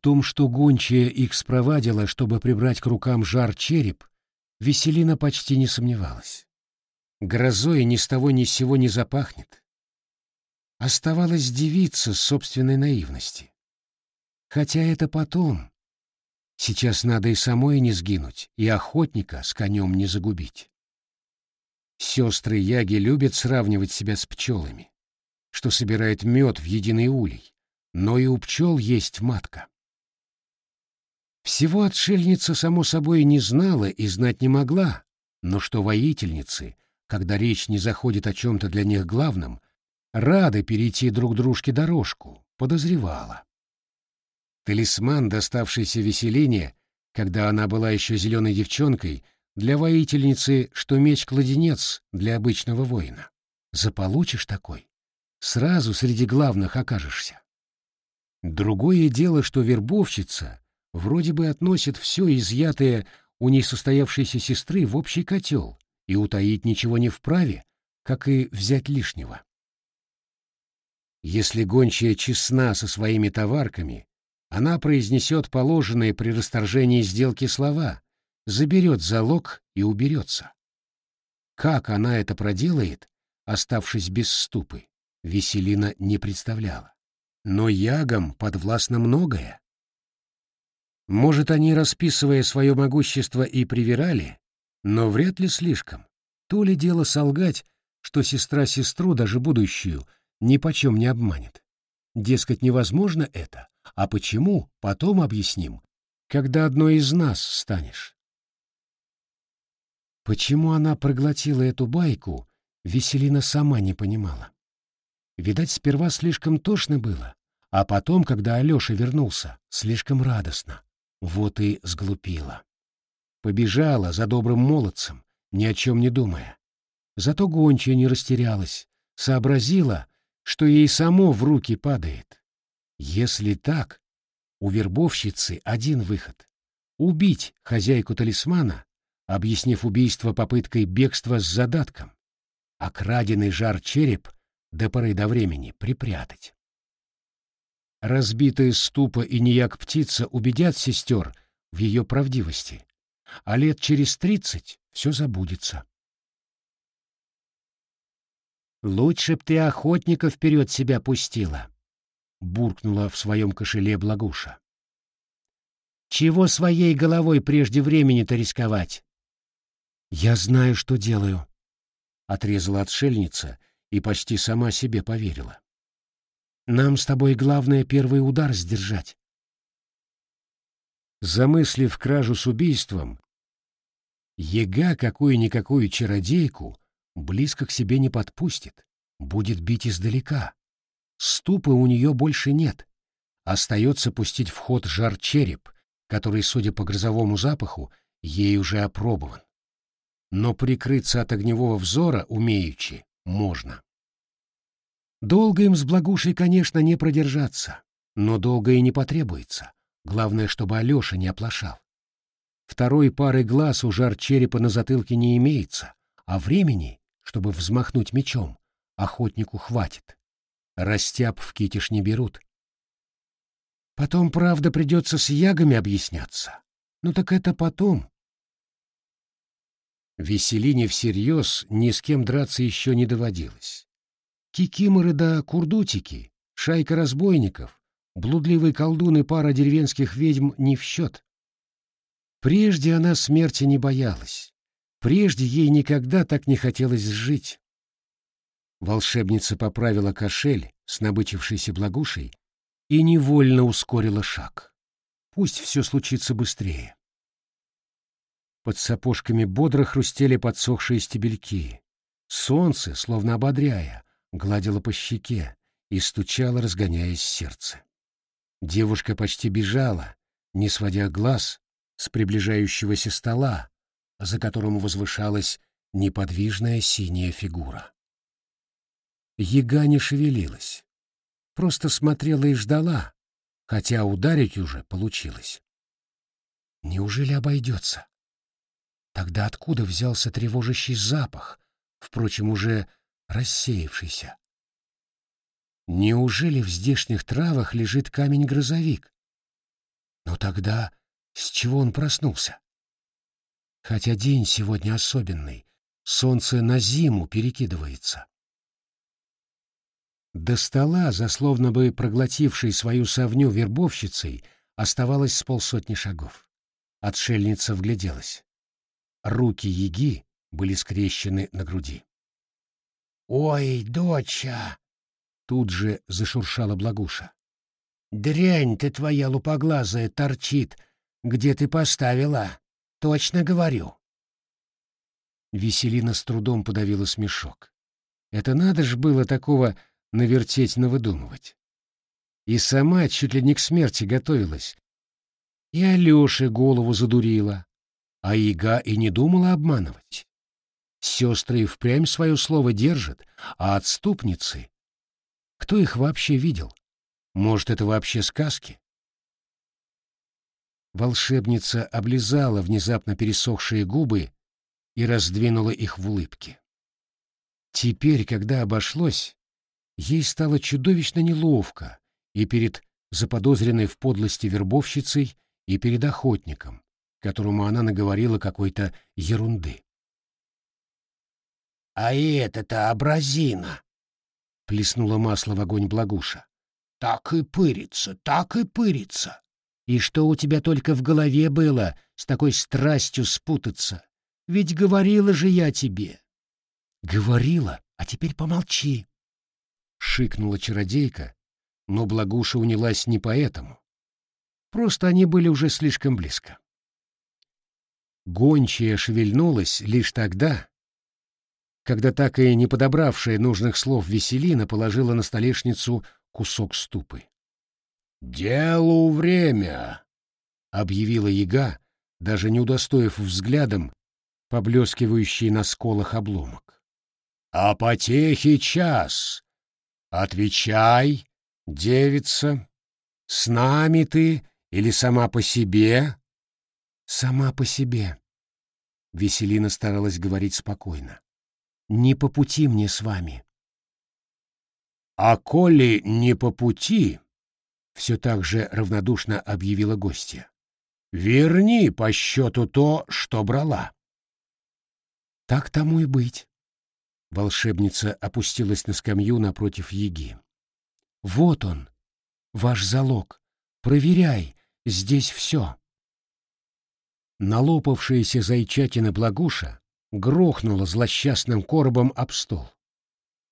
том, что гончая их спровадила, чтобы прибрать к рукам жар череп, Веселина почти не сомневалась. Грозой ни с того ни с сего не запахнет. Оставалось дивиться собственной наивности. Хотя это потом. Сейчас надо и самой не сгинуть, и охотника с конем не загубить. Сестры Яги любят сравнивать себя с пчелами, что собирает мед в единый улей, но и у пчел есть матка. Всего отшельница, само собой, не знала и знать не могла, но что воительницы, когда речь не заходит о чем-то для них главном, рады перейти друг дружке дорожку, подозревала. Талисман, доставшийся Веселине, когда она была еще зеленой девчонкой, для воительницы, что меч-кладенец для обычного воина. Заполучишь такой, сразу среди главных окажешься. Другое дело, что вербовщица вроде бы относит все изъятое у несостоявшейся сестры в общий котел и утаить ничего не вправе, как и взять лишнего. Если гончая честна со своими товарками, она произнесет положенные при расторжении сделки слова, заберет залог и уберется. Как она это проделает, оставшись без ступы, Веселина не представляла. Но ягам подвластно многое. Может, они, расписывая свое могущество, и привирали, но вряд ли слишком. То ли дело солгать, что сестра сестру, даже будущую, ни почем не обманет. Дескать, невозможно это, а почему, потом объясним, когда одной из нас станешь. Почему она проглотила эту байку, Веселина сама не понимала. Видать, сперва слишком тошно было, а потом, когда Алеша вернулся, слишком радостно. Вот и сглупила. Побежала за добрым молодцем, ни о чем не думая. Зато гончая не растерялась, сообразила, что ей само в руки падает. Если так, у вербовщицы один выход — убить хозяйку талисмана, объяснив убийство попыткой бегства с задатком, а краденый жар череп до поры до времени припрятать. Разбитая ступа и неяк птица убедят сестер в ее правдивости, а лет через тридцать все забудется. «Лучше б ты охотника вперед себя пустила», — буркнула в своем кошеле Благуша. «Чего своей головой прежде времени-то рисковать?» «Я знаю, что делаю», — отрезала отшельница и почти сама себе поверила. «Нам с тобой главное первый удар сдержать». Замыслив кражу с убийством, Ега какую-никакую чародейку близко к себе не подпустит, будет бить издалека. Ступы у нее больше нет. Остается пустить в ход жар-череп, который, судя по грозовому запаху, ей уже опробован. Но прикрыться от огневого взора, умеючи, можно. Долго им с Благушей, конечно, не продержаться, но долго и не потребуется. Главное, чтобы Алеша не оплошал. Второй пары глаз у жар черепа на затылке не имеется, а времени чтобы взмахнуть мечом, охотнику хватит. Растяп в китиш не берут. Потом, правда, придется с ягами объясняться. Ну так это потом. Веселине всерьез ни с кем драться еще не доводилось. Кикиморы да курдутики, шайка разбойников, блудливый колдун и пара деревенских ведьм не в счет. Прежде она смерти не боялась. Прежде ей никогда так не хотелось жить. Волшебница поправила кошель с набычившейся благушей и невольно ускорила шаг. Пусть все случится быстрее. Под сапожками бодро хрустели подсохшие стебельки. Солнце, словно ободряя, гладило по щеке и стучало, разгоняясь сердце. Девушка почти бежала, не сводя глаз с приближающегося стола, за которым возвышалась неподвижная синяя фигура. Яга не шевелилась, просто смотрела и ждала, хотя ударить уже получилось. Неужели обойдется? Тогда откуда взялся тревожащий запах, впрочем, уже рассеявшийся? Неужели в здешних травах лежит камень-грозовик? Но тогда с чего он проснулся? Хотя день сегодня особенный, солнце на зиму перекидывается. До стола, засловно бы проглотившей свою совню вербовщицей, оставалось с полсотни шагов. Отшельница вгляделась. Руки Еги были скрещены на груди. «Ой, доча!» — тут же зашуршала Благуша. «Дрянь ты твоя лупоглазая торчит! Где ты поставила? Точно говорю!» Веселина с трудом подавила смешок. Это надо ж было такого навертеть навыдумывать. И сама чуть ли не к смерти готовилась. И Алёше голову задурила, а Ига и не думала обманывать. Сестры впрямь свое слово держат, а отступницы... Кто их вообще видел? Может, это вообще сказки? Волшебница облизала внезапно пересохшие губы и раздвинула их в улыбке. Теперь, когда обошлось, ей стало чудовищно неловко и перед заподозренной в подлости вербовщицей, и перед охотником, которому она наговорила какой-то ерунды. «А это-то образина!» — плеснула масло в огонь Благуша. «Так и пырится, так и пырится! И что у тебя только в голове было с такой страстью спутаться? Ведь говорила же я тебе!» «Говорила, а теперь помолчи!» — шикнула чародейка, но Благуша унялась не поэтому. Просто они были уже слишком близко. Гончая шевельнулась лишь тогда, когда так и не подобравшая нужных слов Веселина положила на столешницу кусок ступы. «Делу время!» — объявила яга, даже не удостоив взглядом поблескивающий на сколах обломок. «А потехи час! Отвечай, девица, с нами ты или сама по себе?» «Сама по себе», — Веселина старалась говорить спокойно. Не по пути мне с вами. А коли не по пути, все так же равнодушно объявила гостья. Верни по счету то, что брала. Так тому и быть. Волшебница опустилась на скамью напротив Еги. Вот он, ваш залог. Проверяй, здесь все. Налопавшаяся зайчатина Благуша грохнула злосчастным коробом об стол.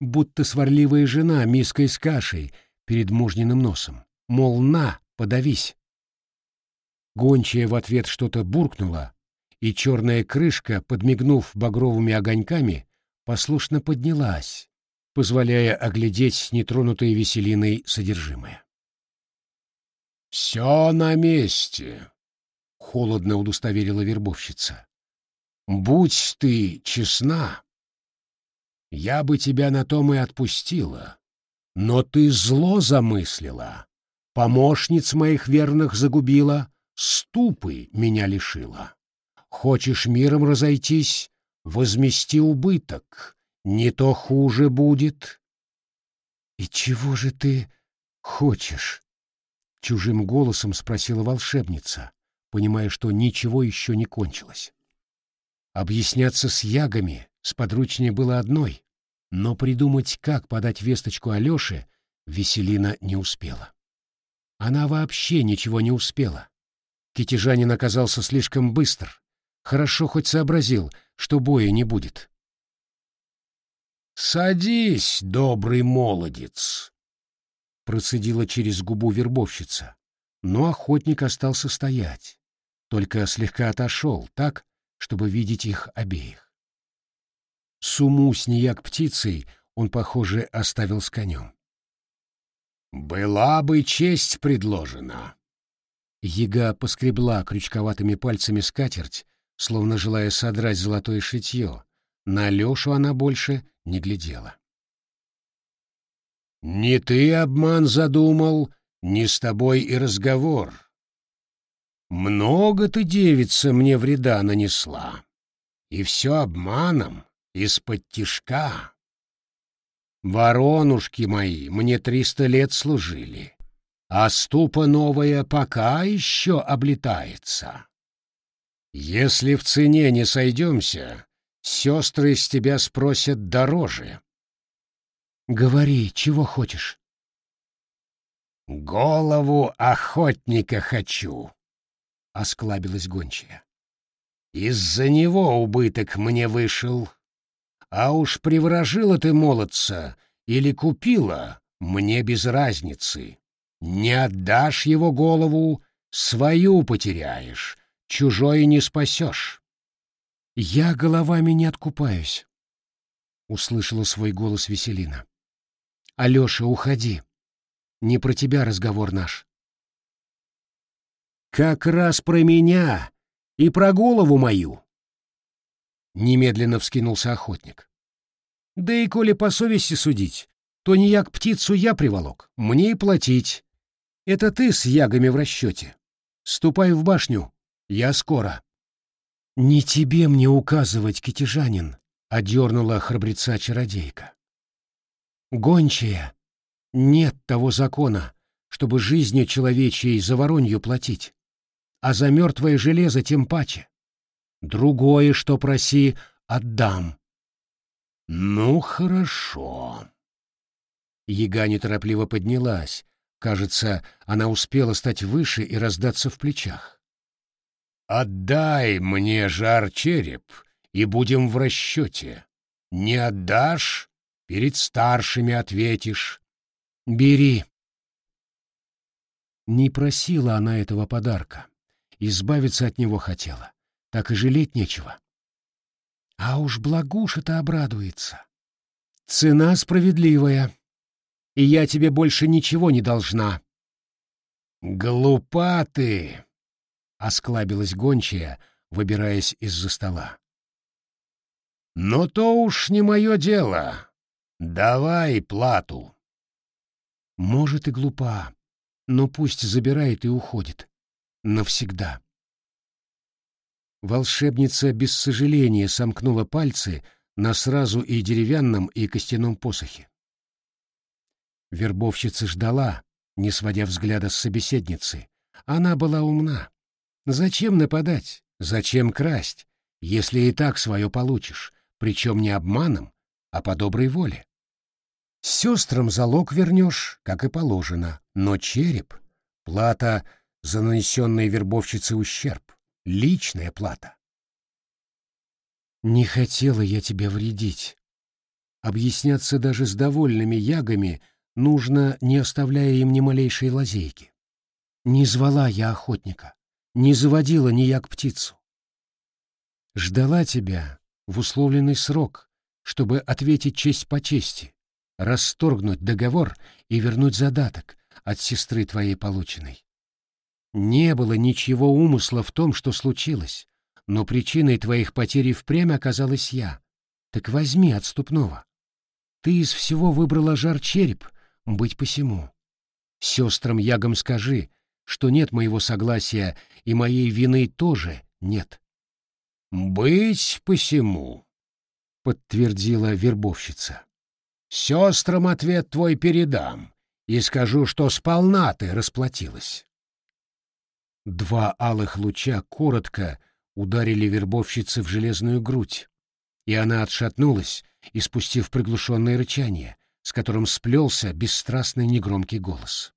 Будто сварливая жена миской с кашей перед мужниным носом. Мол, на, подавись. Гончая в ответ что-то буркнула, и черная крышка, подмигнув багровыми огоньками, послушно поднялась, позволяя оглядеть нетронутое веселиной содержимое. «Все на месте», — холодно удостоверила вербовщица. Будь ты честна, я бы тебя на том и отпустила. Но ты зло замыслила, помощниц моих верных загубила, ступы меня лишила. Хочешь миром разойтись, возмести убыток, не то хуже будет. — И чего же ты хочешь? — чужим голосом спросила волшебница, понимая, что ничего еще не кончилось. Объясняться с ягами сподручнее было одной, но придумать, как подать весточку Алёше, Веселина не успела. Она вообще ничего не успела. Китежанин оказался слишком быстр. Хорошо хоть сообразил, что боя не будет. «Садись, добрый молодец!» Процедила через губу вербовщица, но охотник остался стоять, только слегка отошел так, чтобы видеть их обеих. Суму с неяк птицей он, похоже, оставил с конем. «Была бы честь предложена!» Яга поскребла крючковатыми пальцами скатерть, словно желая содрать золотое шитье. На Лешу она больше не глядела. «Не ты обман задумал, не с тобой и разговор. Много ты, девица, мне вреда нанесла. И все обманом, из-под тишка. Воронушки мои мне триста лет служили. а ступа новая пока еще облетается. Если в цене не сойдемся, сестры с тебя спросят дороже. Говори, чего хочешь. Голову охотника хочу, — осклабилась гончая. Из-за него убыток мне вышел. А уж приворожила ты молодца или купила, мне без разницы. Не отдашь его голову, свою потеряешь, чужой не спасешь. Я головами не откупаюсь, — услышала свой голос Веселина. Алеша, уходи. Не про тебя разговор наш. Как раз про меня и про голову мою. Немедленно вскинулся охотник. Да и коли по совести судить, то не як птицу я приволок, мне и платить. Это ты с ягами в расчете. Ступай в башню, я скоро. Не тебе мне указывать, китежанин, — одернула храбреца чародейка. Гончая, нет того закона, чтобы жизнью человечьей за воронью платить, а за мертвое железо тем паче. Другое, что проси, отдам. Ну, хорошо. Яга неторопливо поднялась. Кажется, она успела стать выше и раздаться в плечах. «Отдай мне жар череп, и будем в расчете. Не отдашь — перед старшими ответишь. Бери». Не просила она этого подарка. Избавиться от него хотела. Так и жалеть нечего. А уж благуша-то обрадуется. Цена справедливая, и я тебе больше ничего не должна. Глупа ты! — осклабилась гончая, выбираясь из-за стола. «Но то уж не мое дело. Давай плату». «Может и глупа, но пусть забирает и уходит. Навсегда». Волшебница без сожаления сомкнула пальцы на сразу и деревянном, и костяном посохе. Вербовщица ждала, не сводя взгляда с собеседницы. Она была умна. Зачем нападать? Зачем красть, если и так свое получишь, причем не обманом, а по доброй воле? Сестрам залог вернешь, как и положено, но череп — плата за нанесенный вербовщице ущерб. Личная плата. Не хотела я тебя вредить. Объясняться даже с довольными ягами нужно, не оставляя им ни малейшей лазейки. Не звала я охотника, не заводила ни як птицу. Ждала тебя в условленный срок, чтобы ответить честь по чести, расторгнуть договор и вернуть задаток от сестры твоей полученной. Не было ничего умысла в том, что случилось, но причиной твоих потерь впрямь оказалась я. Так возьми отступного. Ты из всего выбрала жар-череп, быть посему. Сестрам ягам скажи, что нет моего согласия и моей вины тоже нет. «Быть посему», — подтвердила вербовщица. «Сестрам ответ твой передам и скажу, что сполна ты расплатилась». Два алых луча коротко ударили вербовщице в железную грудь, и она отшатнулась, испустив приглушенное рычание, с которым сплелся бесстрастный негромкий голос.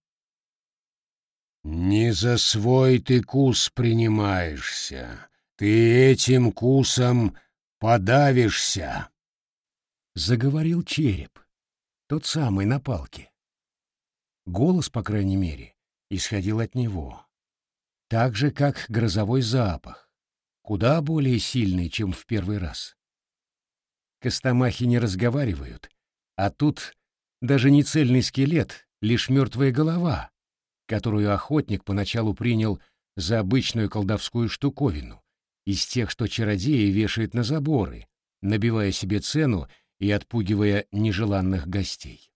«Не за свой ты кус принимаешься, ты этим кусом подавишься!» Заговорил череп, тот самый на палке. Голос, по крайней мере, исходил от него так же, как грозовой запах, куда более сильный, чем в первый раз. Костомахи не разговаривают, а тут даже не цельный скелет, лишь мертвая голова, которую охотник поначалу принял за обычную колдовскую штуковину, из тех, что чародеи вешают на заборы, набивая себе цену и отпугивая нежеланных гостей.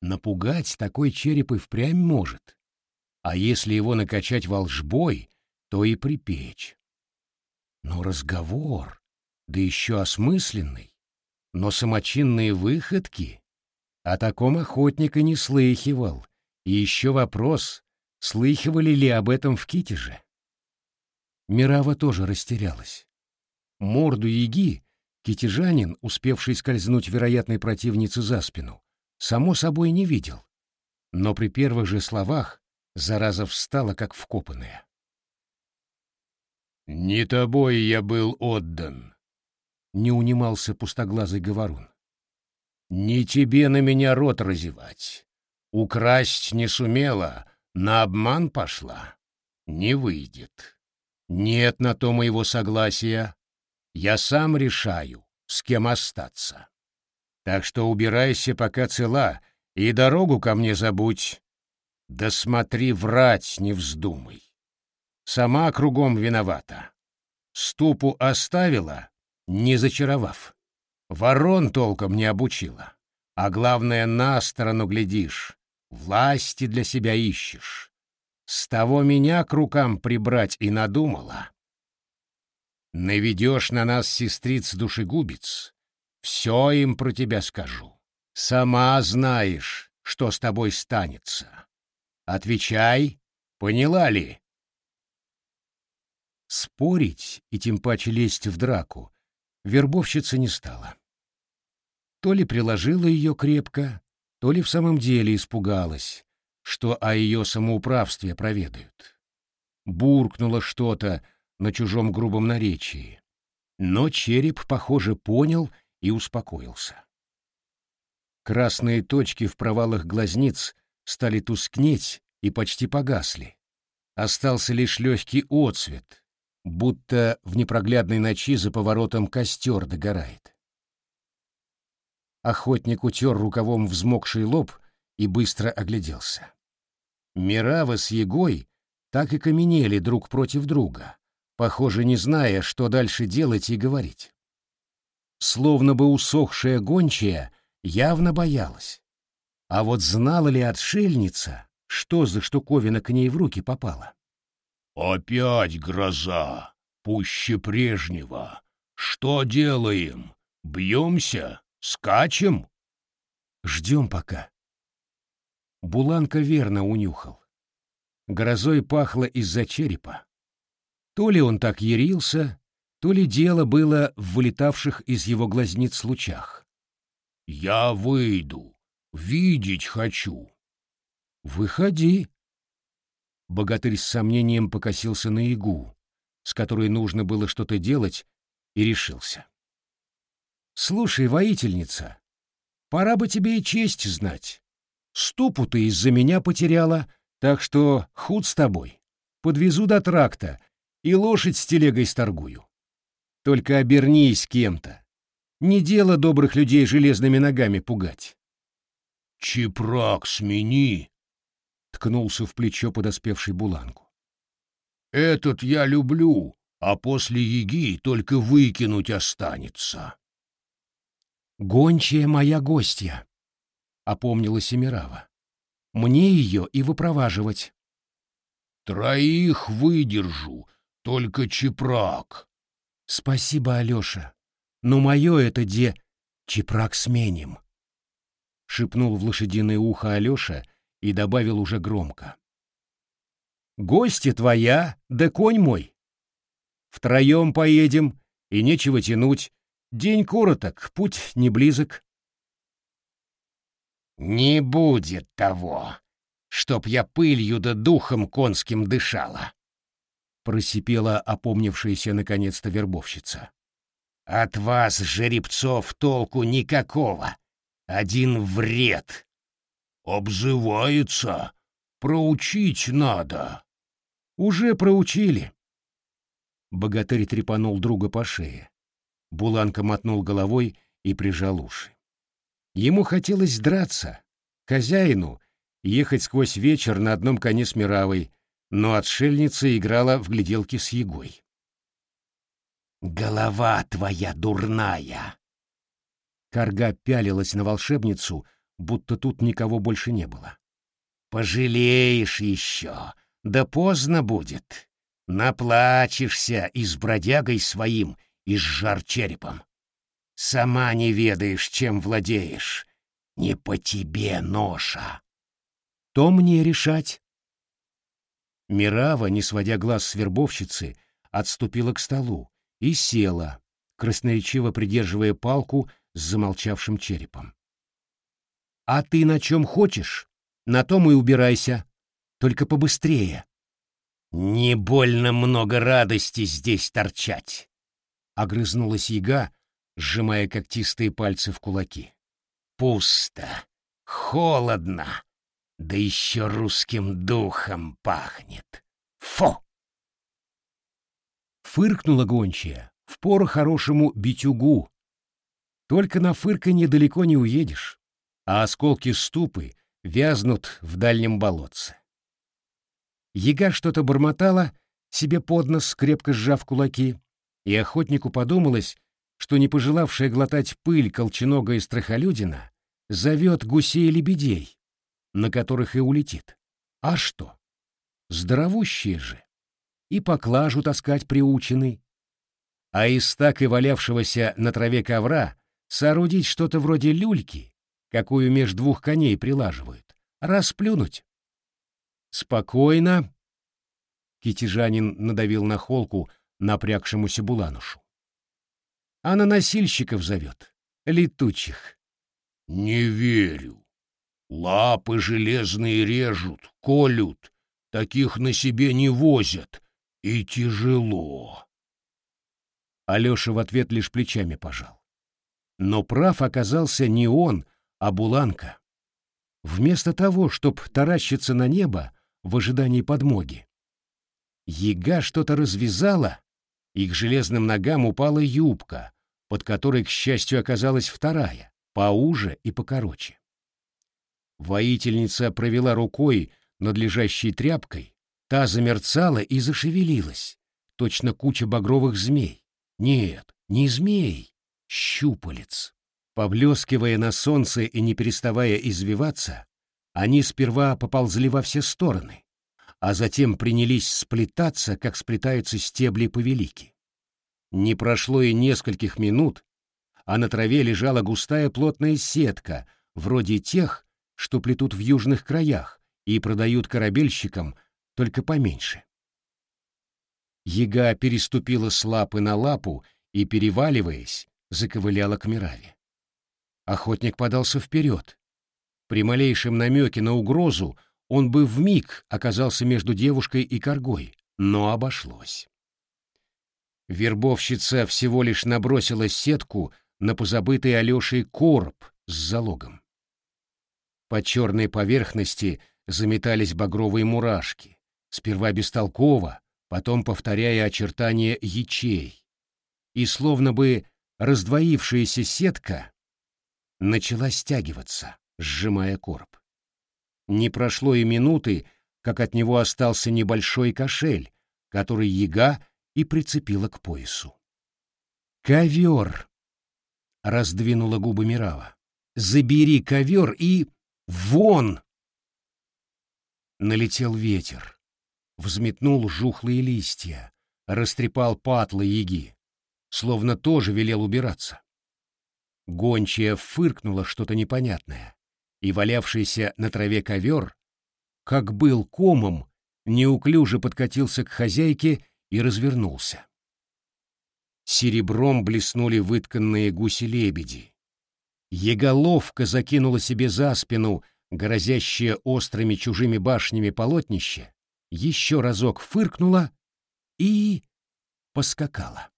Напугать такой череп и впрямь может, а если его накачать волжбой, то и припечь. Но разговор, да еще осмысленный, но самочинные выходки, о таком охотник и не слыхивал, И еще вопрос, слыхивали ли об этом в Китеже? Мирава тоже растерялась. Морду Яги китежанин, успевший скользнуть вероятной противнице за спину, само собой не видел. Но при первых же словах зараза встала, как вкопанная. «Не тобой я был отдан», — не унимался пустоглазый говорун. «Не тебе на меня рот разевать. Украсть не сумела, на обман пошла. Не выйдет. Нет на то моего согласия. Я сам решаю, с кем остаться. Так что убирайся, пока цела, и дорогу ко мне забудь. Да смотри, врать не вздумай. Сама кругом виновата. Ступу оставила, не зачаровав. Ворон толком не обучила. А главное, на сторону глядишь, власти для себя ищешь. С того меня к рукам прибрать и надумала. Наведешь на нас сестриц-душегубец, все им про тебя скажу. Сама знаешь, что с тобой станется. Отвечай, поняла ли? Спорить и тем паче лезть в драку вербовщица не стала. То ли приложила ее крепко, то ли в самом деле испугалась, что о ее самоуправстве проведают. Буркнула что-то на чужом грубом наречии, но череп, похоже, понял и успокоился. Красные точки в провалах глазниц стали тускнеть и почти погасли. Остался лишь легкий отсвет, будто в непроглядной ночи за поворотом костер догорает. Охотник утер рукавом взмокший лоб и быстро огляделся. Мирава с Егой так и каменели друг против друга, похоже, не зная, что дальше делать и говорить. Словно бы усохшая гончая явно боялась. А вот знала ли отшельница, что за штуковина к ней в руки попала? «Опять гроза, пуще прежнего. Что делаем? Бьемся? Скачем?» «Ждем пока». Буланка верно унюхал. Грозой пахло из-за черепа. То ли он так ярился, то ли дело было в вылетавших из его глазниц лучах. «Я выйду. Видеть хочу». «Выходи», Богатырь с сомнением покосился на игу, с которой нужно было что-то делать, и решился. «Слушай, воительница, пора бы тебе и честь знать. Ступу ты из-за меня потеряла, так что худ с тобой. Подвезу до тракта и лошадь с телегой сторгую. Только обернись кем-то. Не дело добрых людей железными ногами пугать». «Чепрак смени!» ткнулся в плечо подоспевший Буланку. «Этот я люблю, а после еги только выкинуть останется». «Гончая моя гостья», — опомнила Семирава. «Мне ее и выпроваживать». «Троих выдержу, только чепрак». «Спасибо, Алеша, но мое это де... чепрак сменим», — шепнул в лошадиное ухо Алеша и добавил уже громко. «Гости твоя, да конь мой. Втроем поедем, и нечего тянуть. День короток, путь не близок». «Не будет того, чтоб я пылью да духом конским дышала», — просипела опомнившаяся наконец-то вербовщица. «От вас, жеребцов, толку никакого. Один вред. «Обзывается. Проучить надо». «Уже проучили». Богатырь трепанул друга по шее. Буланка мотнул головой и прижал уши. Ему хотелось драться, хозяину, ехать сквозь вечер на одном коне с Мировой, но отшельница играла в гляделки с Егой. «Голова твоя дурная!» Карга пялилась на волшебницу, будто тут никого больше не было. «Пожалеешь еще, да поздно будет. Наплачешься и с бродягой своим, и с жар черепом. Сама не ведаешь, чем владеешь. Не по тебе ноша». то мне решать. Мирава, не сводя глаз с вербовщицы, отступила к столу и села, красноречиво придерживая палку с замолчавшим черепом. «А ты на чем хочешь, на том и убирайся, только побыстрее». «Не больно много радости здесь торчать», — огрызнулась яга, сжимая когтистые пальцы в кулаки. «Пусто, холодно, да еще русским духом пахнет. Фу!» Фыркнула гончая, впору хорошему битюгу. Только на фырканье далеко не уедешь, а осколки ступы вязнут в дальнем болотце. Яга что-то бормотала, себе под нос, крепко сжав кулаки, и охотнику подумалось, что не пожелавшая глотать пыль колченогая страхолюдина зовет гусей-лебедей, на которых и улетит. А что? Здоровущие же. И поклажу таскать приучены. А из так и валявшегося на траве ковра соорудить что-то вроде люльки, какую меж двух коней прилаживают, расплюнуть. Спокойно. Китежанин надавил на холку напрягшемуся буланушу. А на носильщиков зовет, летучих. Не верю. Лапы железные режут, колют, таких на себе не возят, и тяжело. Алеша в ответ лишь плечами пожал. Но прав оказался не он, а Буланка. Вместо того, чтоб таращиться на небо в ожидании подмоги, яга что-то развязала, и к железным ногам упала юбка, под которой, к счастью, оказалась вторая, поуже и покороче. Воительница провела рукой над лежащей тряпкой, та замерцала и зашевелилась, точно куча багровых змей. Нет, не змей, щупалец. Поблескивая на солнце и не переставая извиваться, они сперва поползли во все стороны, а затем принялись сплетаться, как сплетаются стебли повелики. Не прошло и нескольких минут, а на траве лежала густая плотная сетка, вроде тех, что плетут в южных краях и продают корабельщикам, только поменьше. Яга переступила с лапы на лапу и, переваливаясь, заковыляла к Мираве. Охотник подался вперед. При малейшем намеке на угрозу он бы вмиг оказался между девушкой и коргой, но обошлось. Вербовщица всего лишь набросила сетку на позабытый Алешей короб с залогом. По черной поверхности заметались багровые мурашки, сперва бестолково, потом повторяя очертания ячей. И словно бы раздвоившаяся сетка начала стягиваться, сжимая короб. Не прошло и минуты, как от него остался небольшой кошель, который яга и прицепила к поясу. «Ковер!» — раздвинула губы Мирава. «Забери ковер и...» Вон! Налетел ветер, взметнул жухлые листья, растрепал патлы яги, словно тоже велел убираться. Гончая фыркнула что-то непонятное, и валявшийся на траве ковер, как был комом, неуклюже подкатился к хозяйке и развернулся. Серебром блеснули вытканные гуси-лебеди, Еголовка закинула себе за спину грозящее острыми чужими башнями полотнище, еще разок фыркнула и поскакала.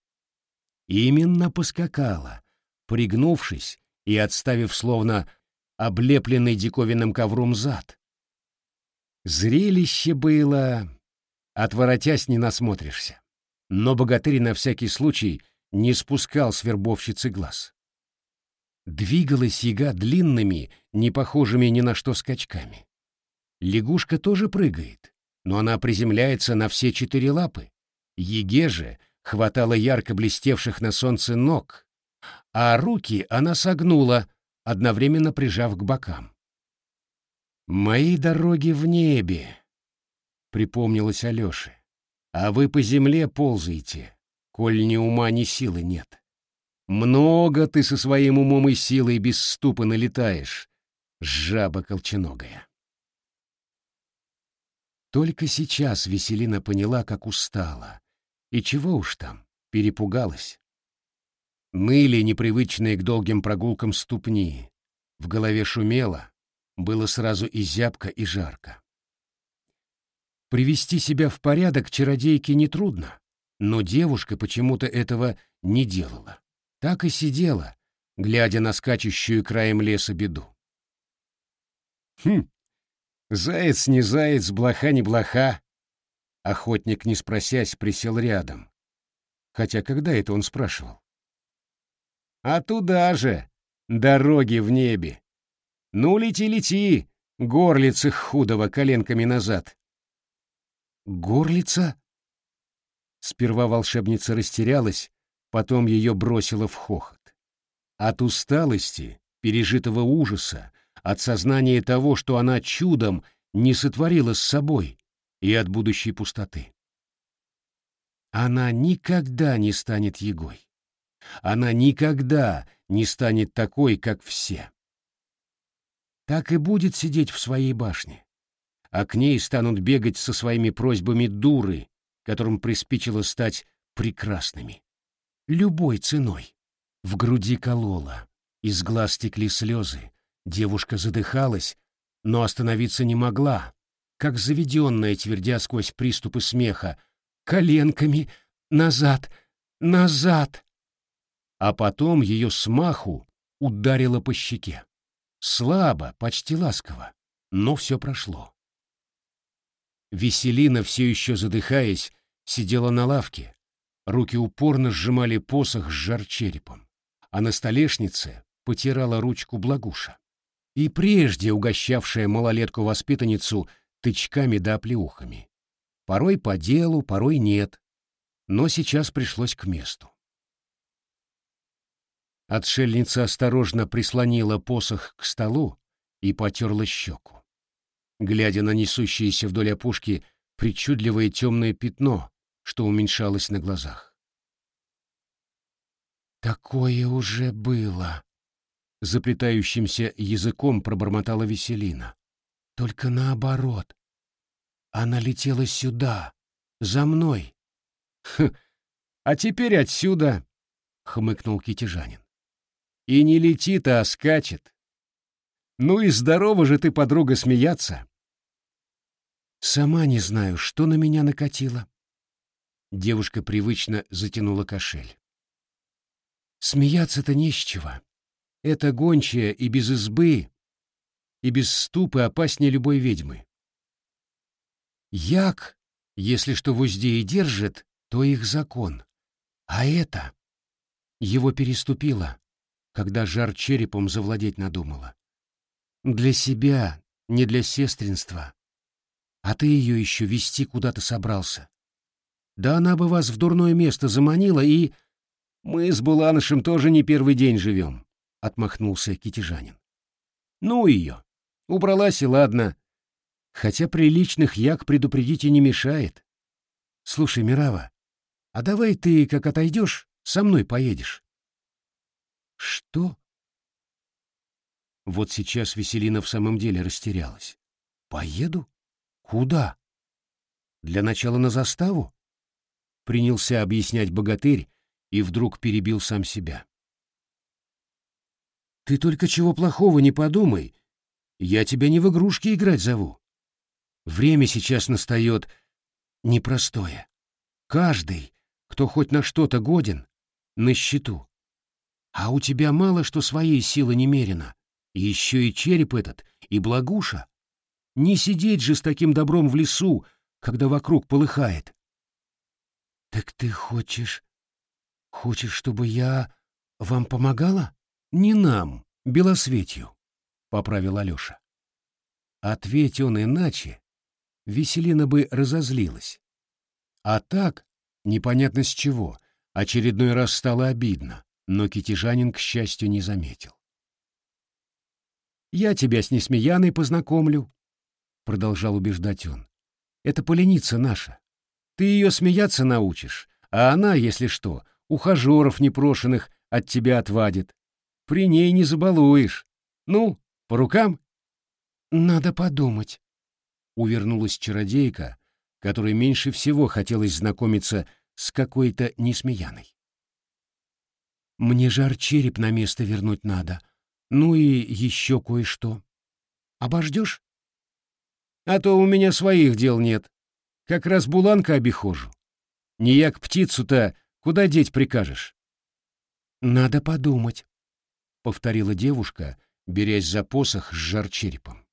Именно поскакала, пригнувшись и отставив словно облепленный диковинным ковром зад. Зрелище было... Отворотясь, не насмотришься. Но богатырь на всякий случай не спускал с вербовщицы глаз. Двигалась яга длинными, не похожими ни на что скачками. Лягушка тоже прыгает, но она приземляется на все четыре лапы. Еге же хватало ярко блестевших на солнце ног, а руки она согнула, одновременно прижав к бокам. «Мои дороги в небе», — припомнилось Алёше, — «а вы по земле ползаете, коль ни ума, ни силы нет». Много ты со своим умом и силой без ступа налетаешь, жаба колченогая. Только сейчас Веселина поняла, как устала. И чего уж там, перепугалась. Ныли непривычные к долгим прогулкам ступни. В голове шумело, было сразу и зябко, и жарко. Привести себя в порядок чародейке нетрудно, но девушка почему-то этого не делала. Так и сидела, глядя на скачущую краем леса беду. «Хм, заяц не заяц, блоха не блоха!» Охотник, не спросясь, присел рядом. Хотя когда это он спрашивал? «А туда же! Дороги в небе! Ну, лети, лети, горлицы худого коленками назад!» «Горлица?» Сперва волшебница растерялась, потом ее бросило в хохот. От усталости, пережитого ужаса, от сознания того, что она чудом не сотворила с собой, и от будущей пустоты. Она никогда не станет Егой. Она никогда не станет такой, как все. Так и будет сидеть в своей башне а к ней станут бегать со своими просьбами дуры, которым приспичило стать прекрасными. Любой ценой. В груди колола, из глаз текли слезы, девушка задыхалась, но остановиться не могла, как заведенная, твердя сквозь приступы смеха, коленками назад, назад. А потом ее смаху ударило по щеке. Слабо, почти ласково, но все прошло. Веселина, все еще задыхаясь, сидела на лавке. Руки упорно сжимали посох с жар-черепом, а на столешнице потирала ручку Благуша. И прежде угощавшая малолетку-воспитанницу тычками да оплеухами. Порой по делу, порой нет. Но сейчас пришлось к месту. Отшельница осторожно прислонила посох к столу и потерла щеку глядя на несущееся вдоль опушки причудливое темное пятно, что уменьшалось на глазах. «Такое уже было!» — заплетающимся языком пробормотала Веселина. «Только наоборот. Она летела сюда, за мной». «Хм, а теперь отсюда!» — хмыкнул китежанин. «И не летит, а скачет. Ну и здорово же ты, подруга, смеяться. Сама не знаю, что на меня накатило. Девушка привычно затянула кошель. Смеяться-то не с чего. Это гончая и без избы, и без ступы опаснее любой ведьмы. Як, если что в узде и держит, то их закон. А это... Его переступила, когда жар черепом завладеть надумала. Для себя, не для сестринства. А ты ее еще вести куда-то собрался. Да она бы вас в дурное место заманила и... Мы с Буланышем тоже не первый день живем, — отмахнулся китежанин. Ну ее. Убралась и ладно. Хотя приличных як предупредить и не мешает. Слушай, Мирава, а давай ты, как отойдешь, со мной поедешь. Что? Вот сейчас Веселина в самом деле растерялась. Поеду? Куда? Для начала на заставу? Принялся объяснять богатырь и вдруг перебил сам себя. Ты только чего плохого не подумай. Я тебя не в игрушки играть зову. Время сейчас настает непростое. Каждый, кто хоть на что-то годен, на счету. А у тебя мало что своей силы немерено. Еще и череп этот, и благуша. Не сидеть же с таким добром в лесу, когда вокруг полыхает. — Так ты хочешь... Хочешь, чтобы я вам помогала? — Не нам, Белосветью, — поправил Алеша. Ответь он иначе, Веселина бы разозлилась. А так, непонятно с чего, очередной раз стало обидно, но китежанин, к счастью, не заметил. «Я тебя с Несмеяной познакомлю», — продолжал убеждать он. «Это поленица наша. Ты ее смеяться научишь, а она, если что, ухажеров непрошенных от тебя отвадит. При ней не забалуешь. Ну, по рукам?» «Надо подумать». увернулась чародейка, которой меньше всего хотелось знакомиться с какой-то несмеяной. «Мне жар череп на место вернуть надо. Ну и еще кое-что. Обождешь?» «А то у меня своих дел нет. Как раз буланка обихожу. Не як птицу-то куда деть прикажешь?» «Надо подумать», — повторила девушка, берясь за посох с жар черепом.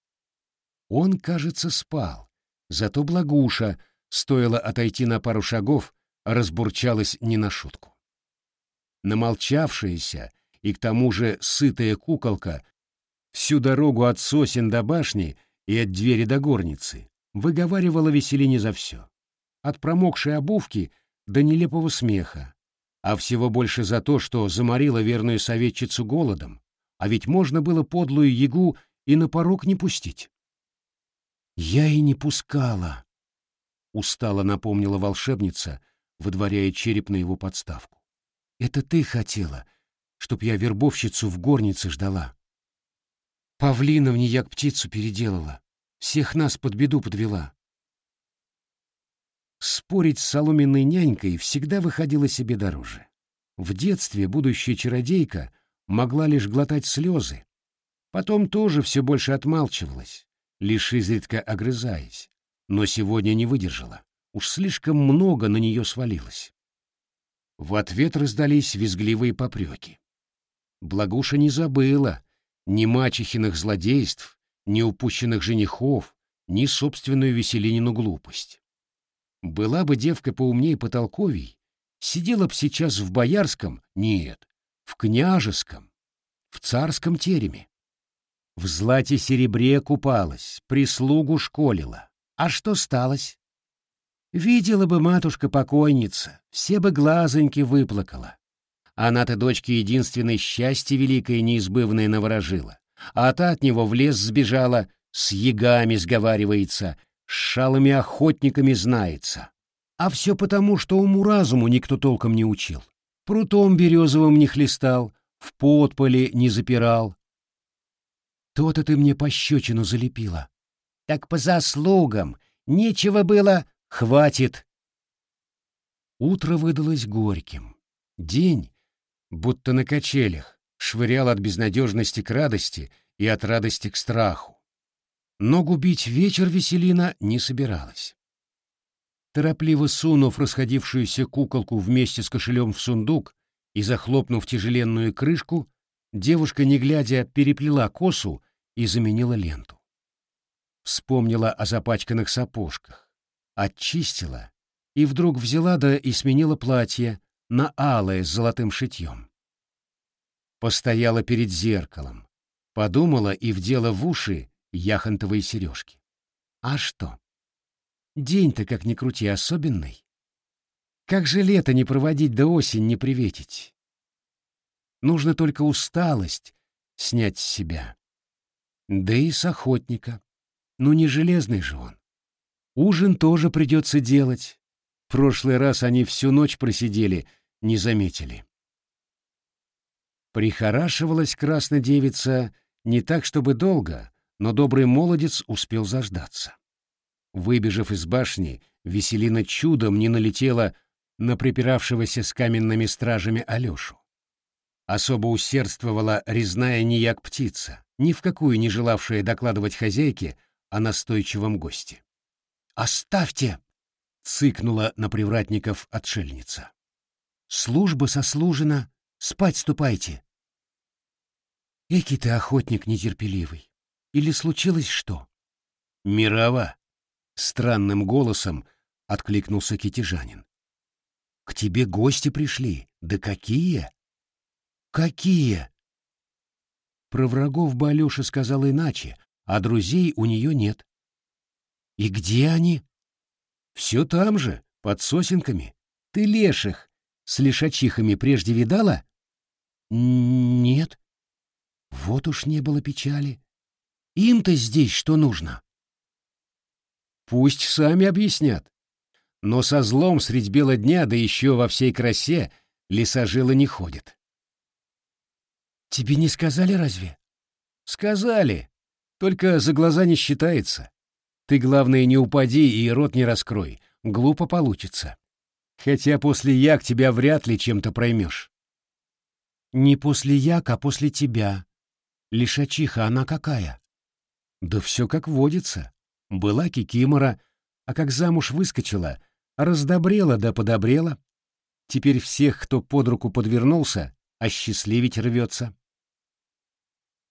Он, кажется, спал, зато благуша, стоило отойти на пару шагов, разбурчалась не на шутку. Намолчавшаяся и к тому же сытая куколка всю дорогу от сосен до башни и от двери до горницы выговаривала Веселине за все. От промокшей обувки до нелепого смеха, а всего больше за то, что заморила верную советчицу голодом, а ведь можно было подлую ягу и на порог не пустить. «Я и не пускала», — устало напомнила волшебница, выдворяя череп на его подставку. «Это ты хотела, чтоб я вербовщицу в горнице ждала. Павлиновне я к птицу переделала, всех нас под беду подвела». Спорить с соломенной нянькой всегда выходило себе дороже. В детстве будущая чародейка могла лишь глотать слезы, потом тоже все больше отмалчивалась, лишь изредка огрызаясь, но сегодня не выдержала. Уж слишком много на нее свалилось. В ответ раздались визгливые попреки. Благуша не забыла ни мачехиных злодейств, ни упущенных женихов, ни собственную веселинину глупость. Была бы девка поумней потолковей, сидела б сейчас в боярском, нет, в княжеском, в царском тереме. В злате-серебре купалась, прислугу школила. А что сталось? Видела бы матушка-покойница, все бы глазоньки выплакала. Она-то дочке единственное счастье великое неизбывное наворожила. А та от него в лес сбежала, с ягами сговаривается, с шалыми охотниками знается. А все потому, что уму-разуму никто толком не учил. Прутом березовым не хлестал, в подполе не запирал, то-то ты мне пощечину залепила. Так по заслугам. Нечего было. Хватит. Утро выдалось горьким. День, будто на качелях, швырял от безнадежности к радости и от радости к страху. Но губить вечер Веселина не собиралась. Торопливо сунув расходившуюся куколку вместе с кошелем в сундук и захлопнув тяжеленную крышку, девушка, не глядя, переплела косу и заменила ленту. Вспомнила о запачканных сапожках, очистила и вдруг взяла да и сменила платье на алое с золотым шитьем. Постояла перед зеркалом, подумала и вдела в уши яхонтовые сережки. А что? День-то, как ни крути, особенный. Как же лето не проводить да осень не приветить? Нужно только усталость снять с себя. Да и с охотника. Ну не железный же он. Ужин тоже придется делать. В прошлый раз они всю ночь просидели, не заметили. Прихорашивалась красная девица не так, чтобы долго, но добрый молодец успел заждаться. Выбежав из башни, Веселина чудом не налетела на припиравшегося с каменными стражами Алешу. Особо усердствовала резная нияк птица, ни в какую не желавшая докладывать хозяйке о настойчивом госте. «Оставьте!» — цыкнула на привратников отшельница. «Служба сослужена, спать ступайте!» «Эки ты охотник нетерпеливый! Или случилось что?» «Мирова!» — странным голосом откликнулся китежанин. «К тебе гости пришли. Да какие!» «Какие?» Про врагов бы Алёша сказал иначе, а друзей у нее нет. «И где они?» «Все там же, под сосенками. Ты леших с лишачихами прежде видала?» «Нет». Вот уж не было печали. Им-то здесь что нужно? Пусть сами объяснят. Но со злом средь бела дня, да еще во всей красе, лесожилы не ходят. Тебе не сказали разве? Сказали. Только за глаза не считается. Ты, главное, не упади и рот не раскрой. Глупо получится. Хотя после як тебя вряд ли чем-то проймешь. Не после як, а после тебя. Лишачиха она какая? Да все как водится. Была кикимора, а как замуж выскочила, раздобрела да подобрела. Теперь всех, кто под руку подвернулся, осчастливить рвется.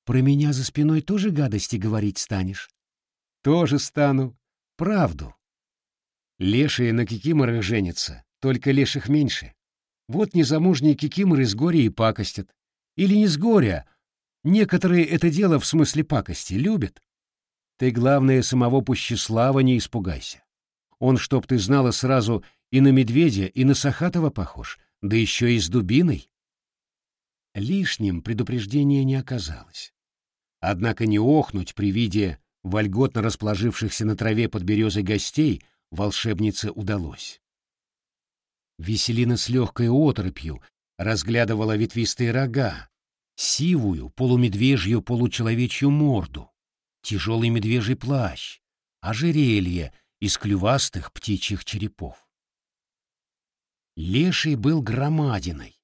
Про меня за спиной тоже гадости говорить станешь? Тоже стану. Правду. Лешие на кикиморах женятся, только леших меньше. Вот незамужние кикиморы с горя и пакостят. Или не с горя. Некоторые это дело в смысле пакости любят. Ты, главное, самого Пущеслава не испугайся. Он, чтоб ты знала, сразу и на медведя, и на Сахатова похож, да еще и с дубиной. Лишним предупреждение не оказалось. Однако не охнуть при виде вольготно расположившихся на траве под березой гостей волшебнице удалось. Веселина с легкой оторопью разглядывала ветвистые рога, сивую, полумедвежью, получеловечью морду, тяжелый медвежий плащ, ожерелье из клювастых птичьих черепов. Леший был громадиной,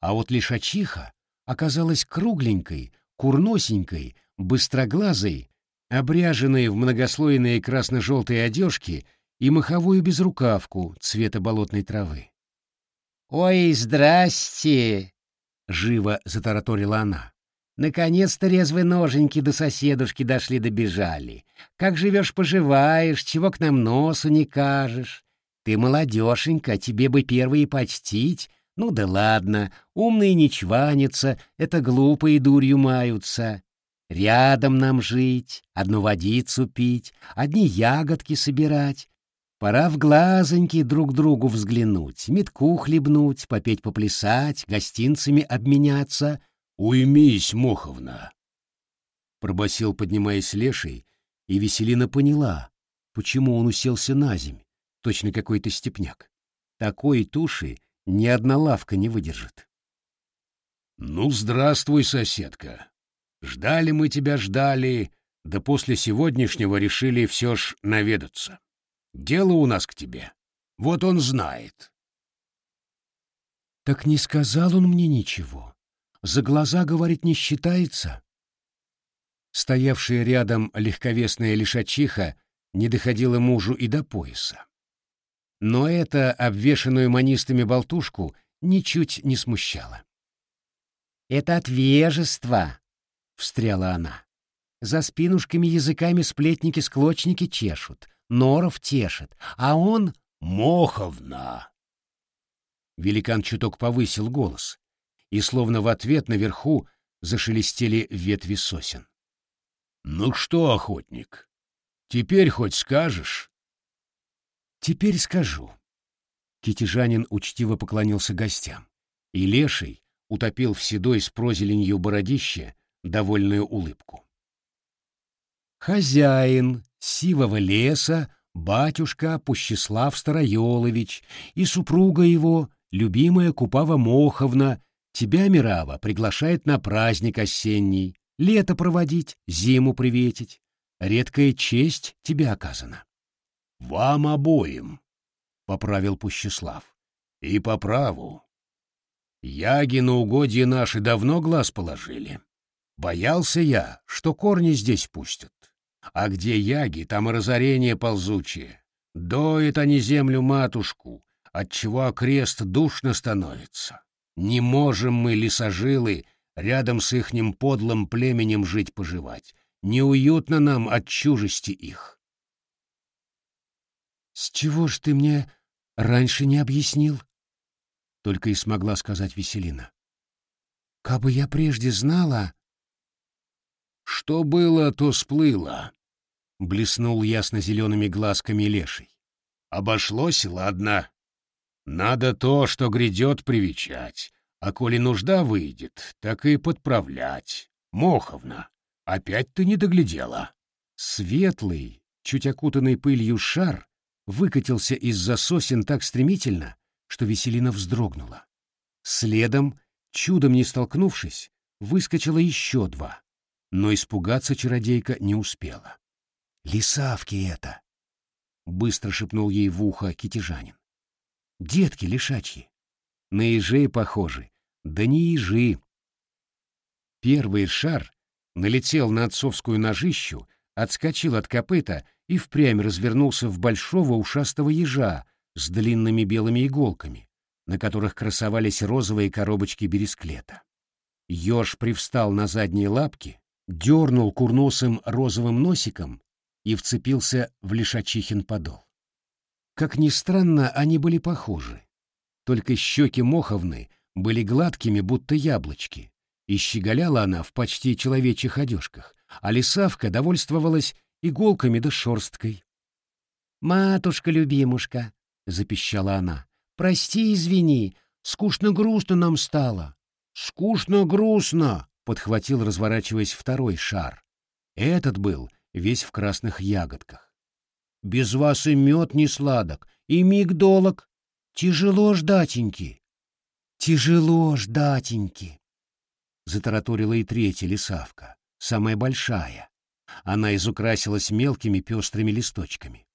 а вот лишачиха оказалась кругленькой, курносенькой, быстроглазой, обряженной в многослойные красно-желтые одежки и маховую безрукавку цвета болотной травы. «Ой, здрасте!» — живо затараторила она. Наконец-то резвые ноженьки до соседушки дошли добежали. Как живешь-поживаешь, чего к нам носу не кажешь? Ты молодешенька, тебе бы первые почтить. Ну да ладно, умные не чванятся, это глупые дурью маются. Рядом нам жить, одну водицу пить, одни ягодки собирать. Пора в глазоньки друг другу взглянуть, метку хлебнуть, попеть-поплясать, гостинцами обменяться — «Уймись, Моховна!» Пробасил, поднимаясь леший, и Веселина поняла, почему он уселся на земь, точно какой-то степняк. Такой туши ни одна лавка не выдержит. «Ну, здравствуй, соседка! Ждали мы тебя, ждали, да после сегодняшнего решили все ж наведаться. Дело у нас к тебе. Вот он знает». «Так не сказал он мне ничего», за глаза, говорит, не считается. Стоявшая рядом легковесная лишачиха не доходила мужу и до пояса. Но эта обвешанную манистами болтушку ничуть не смущала. «Это от вежества!» — встряла она. «За спинушками языками сплетники-склочники чешут, норов тешит, а он — Моховна!» Великан чуток повысил голос, и словно в ответ наверху зашелестели ветви сосен. «Ну что, охотник, теперь хоть скажешь?» «Теперь скажу». Китежанин учтиво поклонился гостям, и леший утопил в седой с прозеленью бородище довольную улыбку. Хозяин сивого леса, батюшка Пущеслав Староелович и супруга его, любимая Купава Моховна, Тебя, Мирава, приглашает на праздник осенний, лето проводить, зиму приветить. Редкая честь тебе оказана. — Вам обоим, — поправил Пущеслав. — И по праву. Яги на угодье наши давно глаз положили. Боялся я, что корни здесь пустят. А где яги, там и разорение ползучее. Доят они землю-матушку, отчего окрест душно становится. Не можем мы, лесожилы, рядом с ихним подлым племенем жить-поживать. Неуютно нам от чужести их. «С чего ж ты мне раньше не объяснил?» Только и смогла сказать Веселина. «Кабы я прежде знала...» «Что было, то сплыло», — блеснул ясно-зелеными глазками леший. «Обошлось, ладно. Надо то, что грядет, привечать, а коли нужда выйдет, так и подправлять. Моховна, опять ты не доглядела. Светлый, чуть окутанный пылью шар выкатился из-за сосен так стремительно, что Веселина вздрогнула. Следом, чудом не столкнувшись, выскочило еще два, но испугаться чародейка не успела. Лисавки это! — быстро шепнул ей в ухо китежанин. Детки лишачьи. На ежей похожи, да не ежи. Первый шар налетел на отцовскую ножищу, отскочил от копыта и впрямь развернулся в большого ушастого ежа с длинными белыми иголками, на которых красовались розовые коробочки бересклета. Еж привстал на задние лапки, дернул курносым розовым носиком и вцепился в лишачихин подол. Как ни странно, они были похожи. Только щеки Моховны были гладкими, будто яблочки, и щеголяла она в почти человечьих одежках, а лисавка довольствовалась иголками да шерсткой. «Матушка-любимушка», — запищала она, — «прости, извини, скучно-грустно нам стало». «Скучно-грустно», — подхватил, разворачиваясь второй шар. Этот был весь в красных ягодках. «Без вас и мед не сладок, и миг долог. Тяжело ждатеньки». «Тяжело ждатеньки», — затараторила и третья лисавка, самая большая. Она изукрасилась мелкими пестрыми листочками.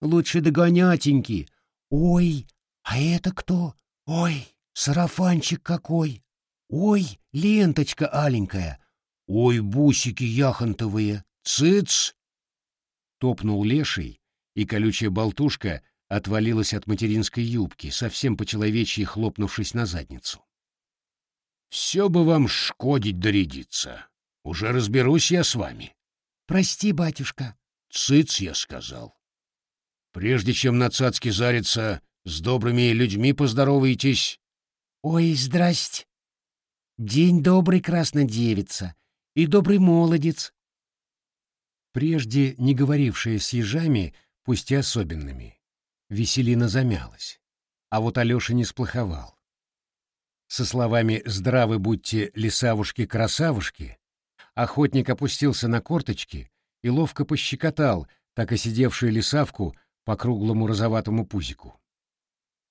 «Лучше догонятеньки. Ой, а это кто? Ой, сарафанчик какой! Ой, ленточка аленькая! Ой, бусики яхонтовые! Цыц!» Топнул леший, и колючая болтушка отвалилась от материнской юбки, совсем по-человечьи хлопнувшись на задницу. «Все бы вам шкодить дорядиться. Уже разберусь я с вами». «Прости, батюшка». «Цыц», — я сказал. «Прежде чем на цацки зариться, с добрыми людьми поздоровайтесь». «Ой, здрасте. День добрый, красная девица, и добрый молодец». Прежде не говорившая с ежами, пусть и особенными, Веселина замялась. А вот Алеша не сплоховал. Со словами «Здравы будьте, лисавушки-красавушки» охотник опустился на корточки и ловко пощекотал так и сидевшую лисавку по круглому розоватому пузику.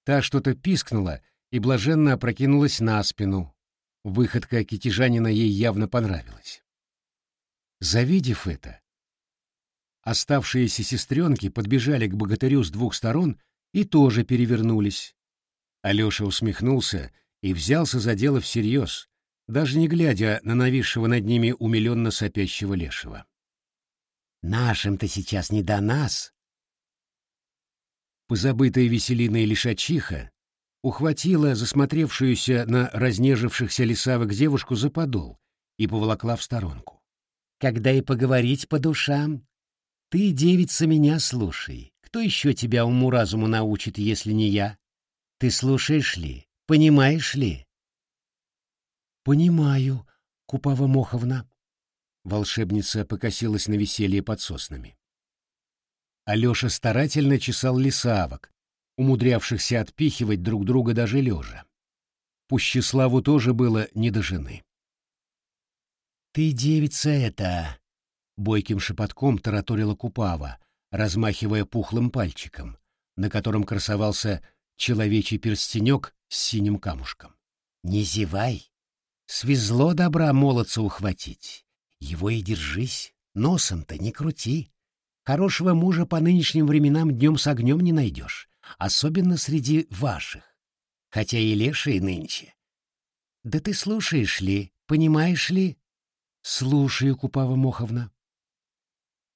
Та что-то пискнула и блаженно опрокинулась на спину, Выходка китежанина ей явно понравилась. Завидев это, оставшиеся сестренки подбежали к богатырю с двух сторон и тоже перевернулись. Алеша усмехнулся и взялся за дело всерьез, даже не глядя на нависшего над ними умиленно сопящего лешего. «Нашим-то сейчас не до нас!» Позабытая веселиной лишачиха ухватила засмотревшуюся на разнежившихся лисавок девушку за подол и поволокла в сторонку. «Когда и поговорить по душам, ты, девица, меня слушай. Кто еще тебя уму-разуму научит, если не я? Ты слушаешь ли? Понимаешь ли?» «Понимаю, Купава Моховна». Волшебница покосилась на веселье под соснами. Алеша старательно чесал лисавок, умудрявшихся отпихивать друг друга даже лежа. Пущеславу тоже было не до жены. «Ты, девица эта!» — бойким шепотком тараторила Купава, размахивая пухлым пальчиком, на котором красовался человечий перстенек с синим камушком. «Не зевай! Свезло добра молодца ухватить. Его и держись, носом-то не крути. Хорошего мужа по нынешним временам днем с огнем не найдешь особенно среди ваших, хотя и лешие нынче. Да ты слушаешь ли, понимаешь ли? Слушаю, Купава Моховна.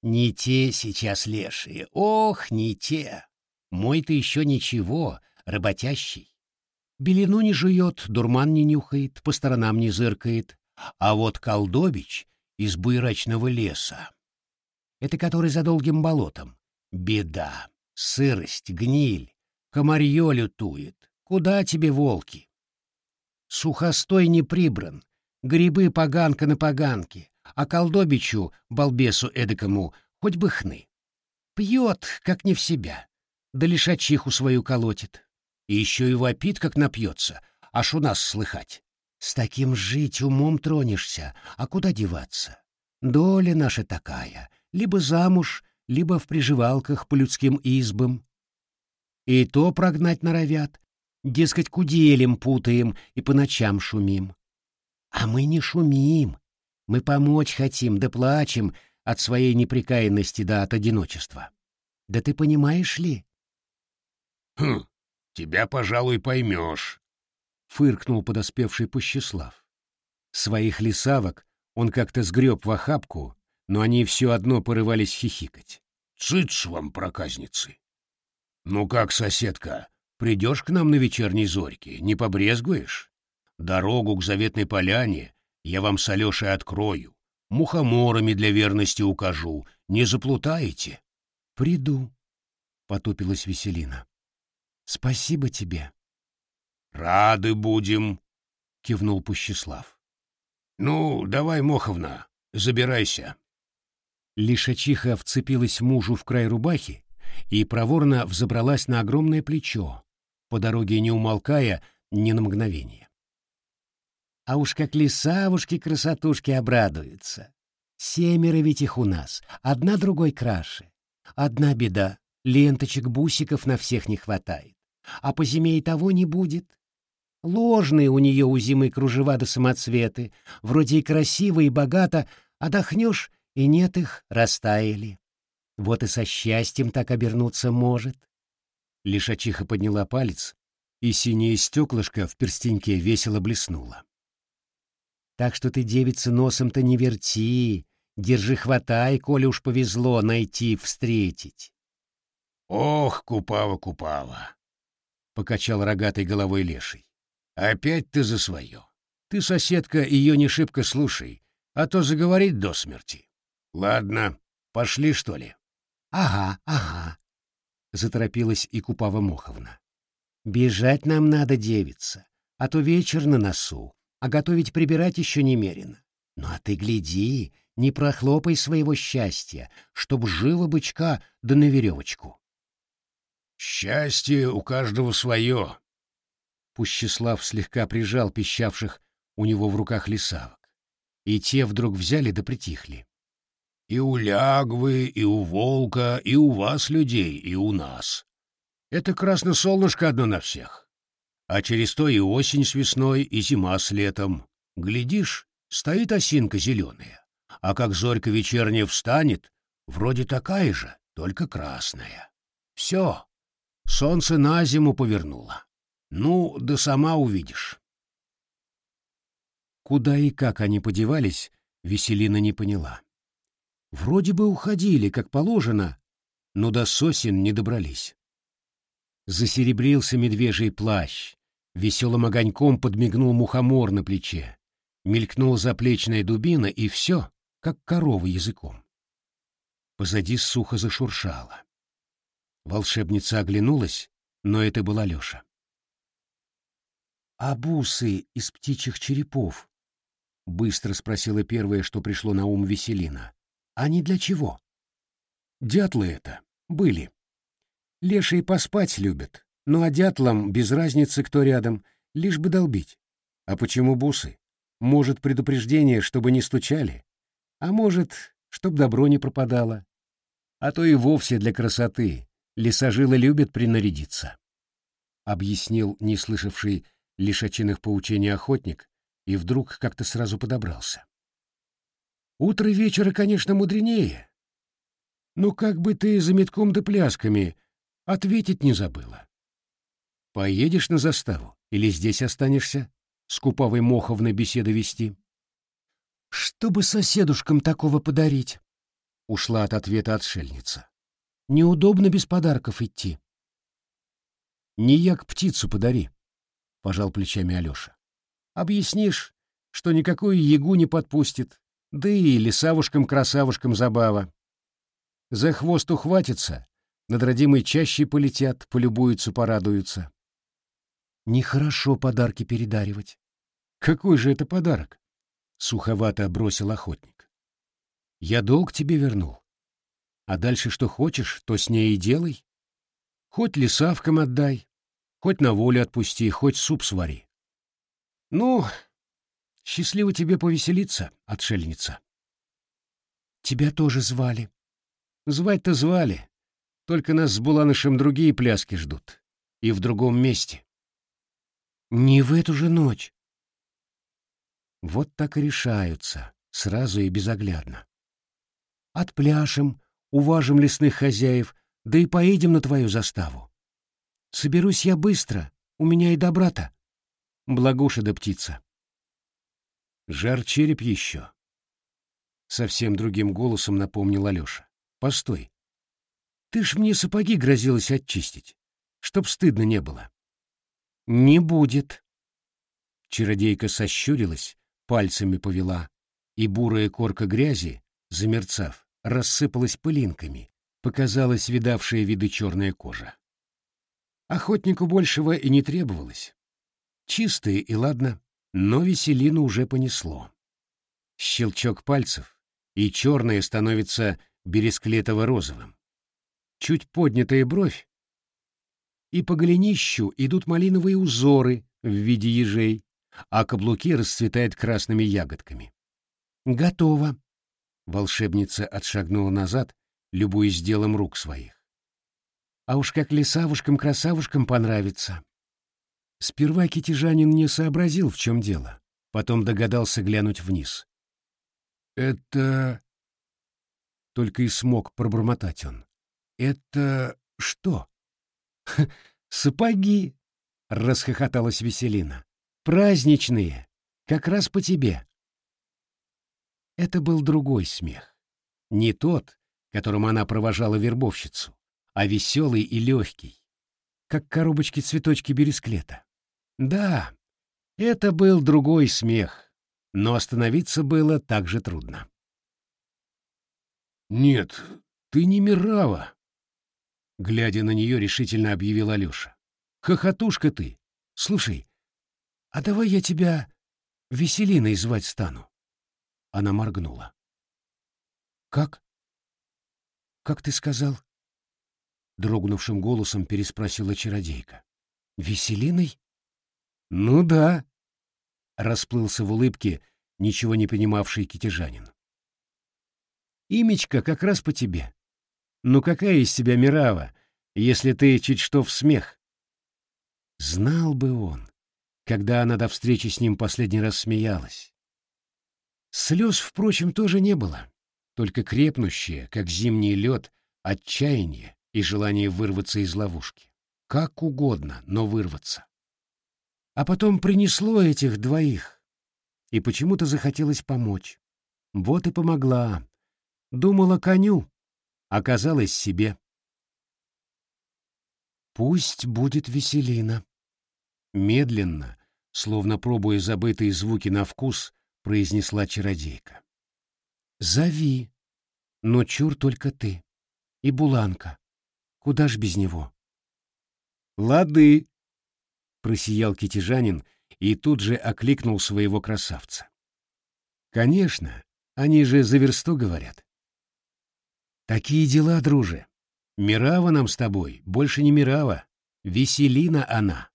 Не те сейчас лешие, ох, не те. Мой-то еще ничего, работящий. Белину не жует, дурман не нюхает, по сторонам не зыркает. А вот колдобич из буйрачного леса. Это который за долгим болотом. Беда. Сырость, гниль, комарье лютует. Куда тебе волки? Сухостой не прибран, грибы поганка на поганке, а колдобичу, балбесу эдакому, хоть бы хны. Пьет, как не в себя, да лишачиху свою колотит. И еще и вопит, как напьется, аж у нас слыхать. С таким жить умом тронешься, а куда деваться? Доля наша такая, либо замуж, либо в приживалках по людским избам. И то прогнать норовят, дескать, куделем путаем и по ночам шумим. А мы не шумим, мы помочь хотим, да плачем, от своей неприкаянности да от одиночества. Да ты понимаешь ли? Хм, тебя, пожалуй, поймешь, — фыркнул подоспевший Пущеслав. Своих лисавок он как-то сгреб в охапку, но они все одно порывались хихикать. Цыц вам, проказницы! Ну как, соседка, придешь к нам на вечерней зорьке, не побрезгуешь? Дорогу к заветной поляне я вам с Алешей открою, мухоморами для верности укажу, не заплутаете? — Приду, — потупилась Веселина. — Спасибо тебе. — Рады будем, — кивнул Пущеслав. — Ну, давай, Моховна, забирайся. Лишачиха вцепилась мужу в край рубахи и проворно взобралась на огромное плечо, по дороге не умолкая ни на мгновение. А уж как лисавушки-красотушки обрадуются. Семеро ведь их у нас, одна другой краше. Одна беда — ленточек-бусиков на всех не хватает. А по зиме и того не будет. Ложные у нее у зимы кружева да самоцветы, вроде и красиво, и богато, отдохнешь, и нет их, растаяли. Вот и со счастьем так обернуться может. Лишачиха подняла палец, и синее стеклышко в перстеньке весело блеснуло. Так что ты, девица, носом-то не верти, держи хватай, коли уж повезло найти, встретить. Ох, Купава, Купава! — покачал рогатой головой леший. Опять ты за свое. Ты, соседка, ее не шибко слушай, а то заговорит до смерти. Ладно, пошли, что ли? Ага, ага, — заторопилась и Купава Моховна. Бежать нам надо, девица, а то вечер на носу, а готовить прибирать еще немерено. Ну а ты гляди, не прохлопай своего счастья, чтоб живо бычка да на веревочку. Счастье у каждого свое. Пущеслав слегка прижал пищавших у него в руках лисавок, и те вдруг взяли да притихли. И у лягвы, и у волка, и у вас, людей, и у нас. Это красное солнышко одно на всех. А через то и осень с весной, и зима с летом. Глядишь, стоит осинка зеленая, а как зорька вечерняя встанет, вроде такая же, только красная. Все, солнце на зиму повернуло. Ну, да сама увидишь. Куда и как они подевались, Веселина не поняла. Вроде бы уходили, как положено, но до сосен не добрались. Засеребрился медвежий плащ, веселым огоньком подмигнул мухомор на плече, мелькнула заплечная дубина, и все, как корова языком. Позади сухо зашуршало. Волшебница оглянулась, но это была Леша. «А бусы из птичьих черепов?» — быстро спросила первое, что пришло на ум Веселина. Они для чего? Дятлы это. Были. Лешие поспать любят, ну а дятлам без разницы, кто рядом, лишь бы долбить. А почему бусы? Может, предупреждение, чтобы не стучали? А может, чтоб добро не пропадало? А то и вовсе для красоты. Лесожилы любят принарядиться. Объяснил не слышавший лишачиных поучений охотник и вдруг как-то сразу подобрался. Утро вечера, конечно, мудренее. Но как бы ты за метком да плясками ответить не забыла. Поедешь на заставу или здесь останешься? С Купавой Моховной беседы вести. Чтобы соседушкам такого подарить? Ушла от ответа отшельница. Неудобно без подарков идти. Не як птицу подари, пожал плечами Алеша. Объяснишь, что никакую ягу не подпустит, да и лесавушкам-красавушкам забава. За хвост ухватится, над родимой чаще полетят, полюбуются, порадуются. Нехорошо подарки передаривать. Какой же это подарок? Суховато бросил охотник. Я долг тебе вернул. А дальше что хочешь, то с ней и делай. Хоть лесавкам отдай, хоть на волю отпусти, хоть суп свари. Ну, Счастливо тебе повеселиться, отшельница. Тебя тоже звали. Звать-то звали. Только нас с Буланышем другие пляски ждут. И в другом месте. Не в эту же ночь. Вот так и решаются, сразу и безоглядно. Отпляшем, уважим лесных хозяев, да и поедем на твою заставу. Соберусь я быстро, у меня и добра-то. Благуша да птица. Жар череп еще. Совсем другим голосом напомнил Алеша. Постой. Ты ж мне сапоги грозилась очистить, чтоб стыдно не было. Не будет. Чародейка сощурилась, пальцами повела, и бурая корка грязи, замерцав, рассыпалась пылинками, показалась видавшая виды черная кожа. Охотнику большего и не требовалось. Чистые и ладно, но веселину уже понесло. Щелчок пальцев, и черное становится бересклетово-розовым. Чуть поднятая бровь, и по голенищу идут малиновые узоры в виде ежей, а каблуки расцветают красными ягодками. «Готово!» Волшебница отшагнула назад, любуясь делом рук своих. «А уж как лесавушкам-красавушкам понравится!» Сперва китежанин не сообразил, в чем дело, потом догадался глянуть вниз. «Это...» Только и смог пробормотать он. «Это что?» «Сапоги!» — расхохоталась Веселина. «Праздничные! Как раз по тебе!» Это был другой смех. Не тот, которым она провожала вербовщицу, а веселый и легкий, как коробочки-цветочки бересклета. Да, это был другой смех, но остановиться было так же трудно. «Нет, ты не Мирава!» Глядя на нее, решительно объявил Алеша. «Хохотушка ты! Слушай, а давай я тебя Веселиной звать стану?» Она моргнула. «Как? Как ты сказал?» Дрогнувшим голосом переспросила чародейка. «Веселиной?» «Ну да», — расплылся в улыбке ничего не понимавший китежанин. «Имечко как раз по тебе. Ну какая из тебя Мирава, если ты чуть что в смех?» Знал бы он, когда она до встречи с ним последний раз смеялась. Слез, впрочем, тоже не было, только крепнущее, как зимний лед, отчаяние и желание вырваться из ловушки. Как угодно, но вырваться. А потом принесло этих двоих, и почему-то захотелось помочь. Вот и помогла. Думала коню, оказалось себе. Пусть будет веселина. Медленно, словно пробуя забытые звуки на вкус, произнесла чародейка. Зови, но чур только ты. И Буланка. Куда ж без него? Лады, просиял китежанин и тут же окликнул своего красавца. Конечно, они же за версту говорят. Такие дела, друже. Мирава нам с тобой, больше не Мирава, веселина она.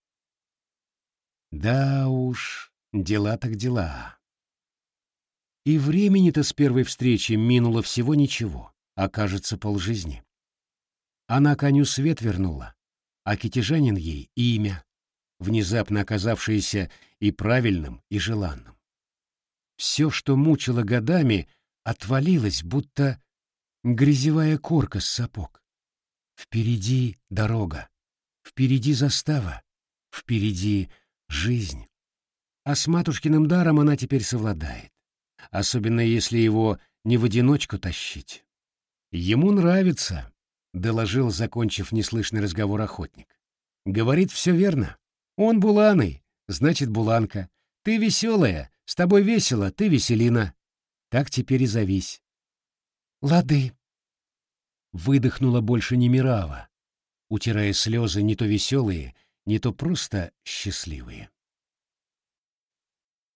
Да уж, дела так дела. И времени-то с первой встречи минуло всего ничего, а кажется полжизни. Она коню свет вернула, а китежанин ей имя, внезапно оказавшееся и правильным, и желанным. Все, что мучило годами, отвалилось, будто грязевая корка с сапог. Впереди дорога, впереди застава, впереди жизнь. А с матушкиным даром она теперь совладает, особенно если его не в одиночку тащить. Ему нравится, — доложил, закончив неслышный разговор охотник. Говорит все верно. Он буланый, значит буланка. Ты веселая, с тобой весело, ты веселина. Так теперь и завись. Лады. Выдохнула больше не Мирава, утирая слезы не то веселые, не то просто счастливые.